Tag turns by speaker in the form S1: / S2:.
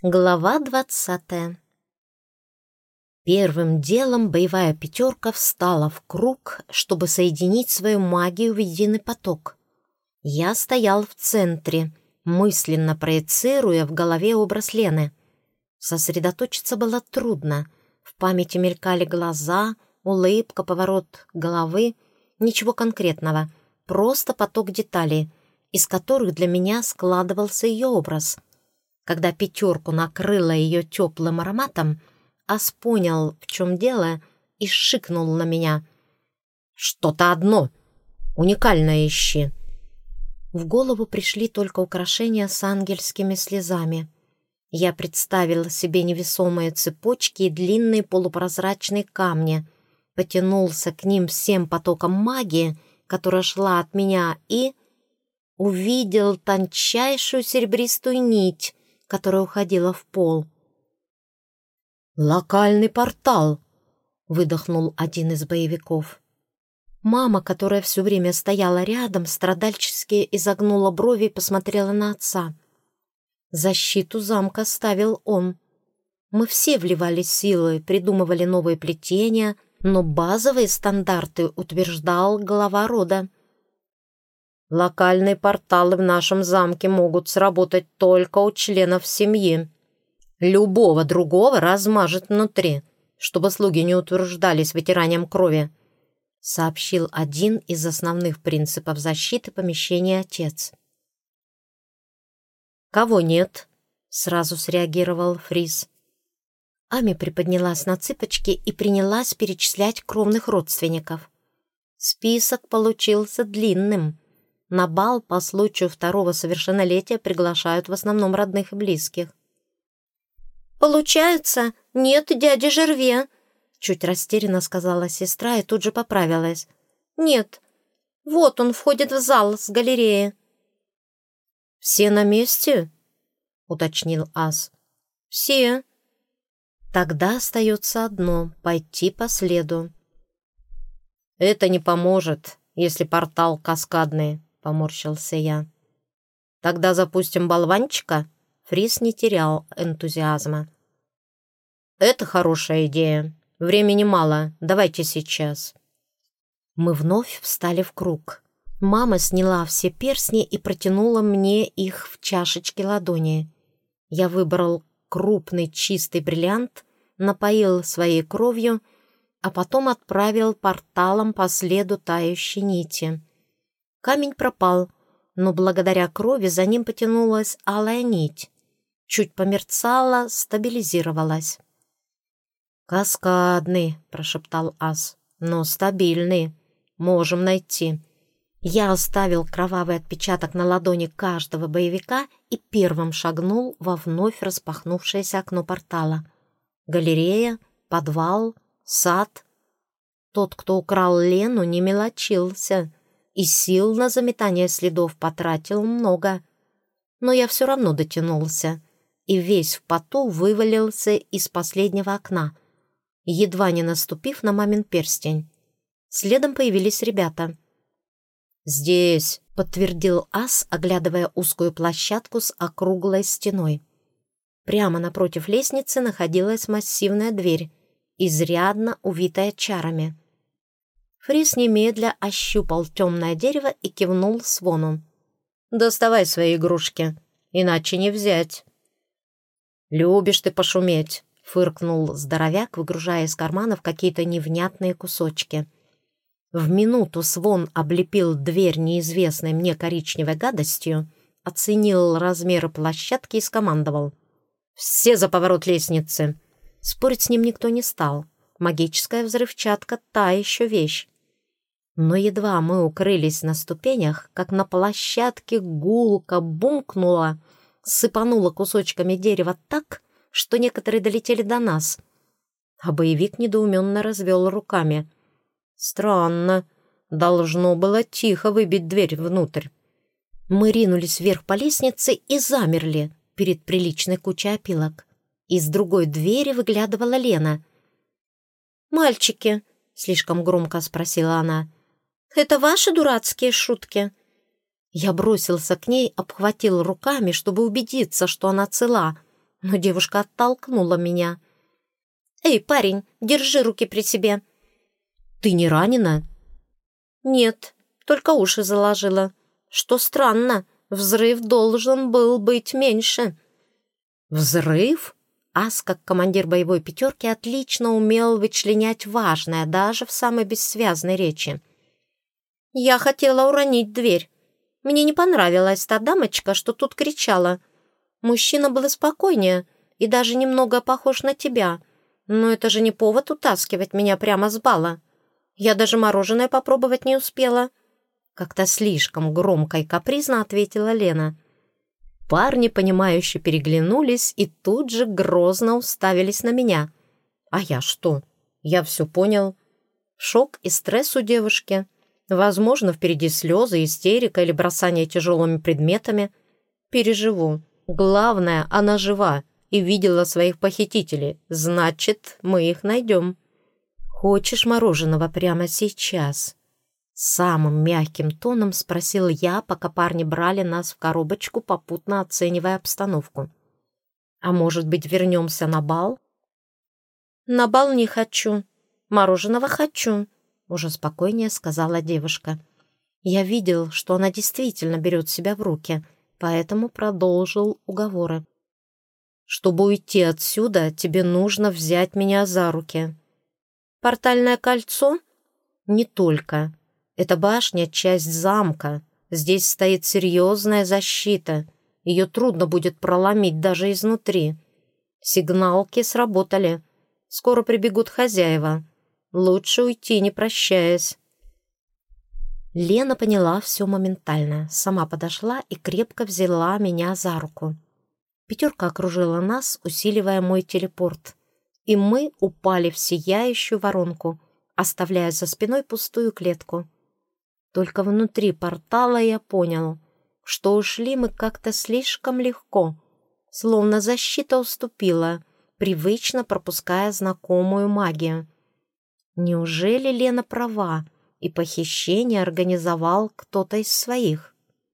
S1: Глава двадцатая Первым делом боевая пятерка встала в круг, чтобы соединить свою магию в единый поток. Я стоял в центре, мысленно проецируя в голове образ Лены. Сосредоточиться было трудно. В памяти мелькали глаза, улыбка, поворот головы. Ничего конкретного, просто поток деталей, из которых для меня складывался ее образ — когда пятерку накрыло ее теплым ароматом, Ас понял, в чем дело, и шикнул на меня. «Что-то одно! Уникальное ищи!» В голову пришли только украшения с ангельскими слезами. Я представил себе невесомые цепочки и длинные полупрозрачные камни, потянулся к ним всем потоком магии, которая шла от меня, и увидел тончайшую серебристую нить, которая уходила в пол. «Локальный портал!» — выдохнул один из боевиков. Мама, которая все время стояла рядом, страдальчески изогнула брови и посмотрела на отца. Защиту замка ставил он. Мы все вливали силы, придумывали новые плетения, но базовые стандарты утверждал глава рода. Локальные порталы в нашем замке могут сработать только у членов семьи. Любого другого размажет внутри, чтобы слуги не утверждались ветеранием крови», сообщил один из основных принципов защиты помещения отец. «Кого нет?» — сразу среагировал Фрис. Ами приподнялась на цыпочки и принялась перечислять кровных родственников. Список получился длинным — на бал по случаю второго совершеннолетия приглашают в основном родных и близких.
S2: «Получается, нет дяди Жерве», — чуть растерянно сказала сестра и тут же поправилась. «Нет, вот он входит в зал с галереи».
S1: «Все на месте?» — уточнил Ас.
S2: «Все».
S1: «Тогда остается одно — пойти по следу». «Это не поможет, если портал каскадный», — поморщился я. «Тогда запустим болванчика?» Фрис не терял энтузиазма. «Это хорошая идея. Времени мало. Давайте сейчас». Мы вновь встали в круг. Мама сняла все перстни и протянула мне их в чашечке ладони. Я выбрал крупный чистый бриллиант, напоил своей кровью, а потом отправил порталом по следу тающей нити. Камень пропал, но благодаря крови за ним потянулась алая нить. Чуть померцала, стабилизировалась. «Каскадный», — прошептал Ас, — «но стабильный. Можем найти». Я оставил кровавый отпечаток на ладони каждого боевика и первым шагнул во вновь распахнувшееся окно портала. Галерея, подвал, сад. Тот, кто украл Лену, не мелочился и сил на заметание следов потратил много. Но я все равно дотянулся и весь в поту вывалился из последнего окна, едва не наступив на мамин перстень. Следом появились ребята. «Здесь», — подтвердил Ас, оглядывая узкую площадку с округлой стеной. Прямо напротив лестницы находилась массивная дверь, изрядно увитая чарами. Фрис немедля ощупал темное дерево и кивнул свону. «Доставай свои игрушки, иначе не взять». «Любишь ты пошуметь», — фыркнул здоровяк, выгружая из карманов какие-то невнятные кусочки. В минуту свон облепил дверь неизвестной мне коричневой гадостью, оценил размеры площадки и скомандовал. «Все за поворот лестницы!» Спорить с ним никто не стал. Магическая взрывчатка — та еще вещь. Но едва мы укрылись на ступенях, как на площадке гулко бумкнуло, сыпануло кусочками дерева так, что некоторые долетели до нас. А боевик недоуменно развел руками. «Странно. Должно было тихо выбить дверь внутрь». Мы ринулись вверх по лестнице и замерли перед приличной кучей опилок. Из другой двери выглядывала Лена.
S2: «Мальчики», — слишком громко спросила она, — это ваши дурацкие шутки?»
S1: Я бросился к ней, обхватил руками, чтобы убедиться, что она цела, но девушка оттолкнула меня.
S2: «Эй, парень, держи руки при себе!»
S1: «Ты не ранена?»
S2: «Нет, только уши заложила. Что странно, взрыв должен был быть меньше».
S1: «Взрыв?» Ас, как командир боевой пятерки, отлично умел вычленять важное, даже в самой бессвязной речи.
S2: «Я хотела уронить дверь. Мне не понравилась та дамочка, что тут кричала. Мужчина был спокойнее и даже немного похож на тебя. Но это же не повод утаскивать меня прямо с бала. Я даже мороженое попробовать не успела».
S1: Как-то слишком громко и капризно ответила Лена. Парни, понимающе переглянулись и тут же грозно уставились на меня. А я что? Я все понял. Шок и стресс у девушки. Возможно, впереди слезы, истерика или бросание тяжелыми предметами. Переживу. Главное, она жива и видела своих похитителей. Значит, мы их найдем. Хочешь мороженого прямо сейчас? Самым мягким тоном спросил я, пока парни брали нас в коробочку, попутно оценивая обстановку. «А может быть, вернемся на бал?»
S2: «На бал не хочу. Мороженого хочу», —
S1: уже спокойнее сказала девушка. Я видел, что она действительно берет себя в руки, поэтому продолжил уговоры. «Чтобы уйти отсюда, тебе нужно взять меня за руки».
S2: «Портальное кольцо?»
S1: «Не только. Эта башня — часть замка. Здесь стоит серьезная защита. Ее трудно будет проломить даже изнутри. Сигналки сработали. Скоро прибегут хозяева. Лучше уйти, не прощаясь. Лена поняла все моментально. Сама подошла и крепко взяла меня за руку. Пятерка окружила нас, усиливая мой телепорт. И мы упали в сияющую воронку, оставляя за спиной пустую клетку. Только внутри портала я понял, что ушли мы как-то слишком легко, словно защита уступила, привычно пропуская знакомую магию. Неужели Лена права, и похищение организовал кто-то из своих?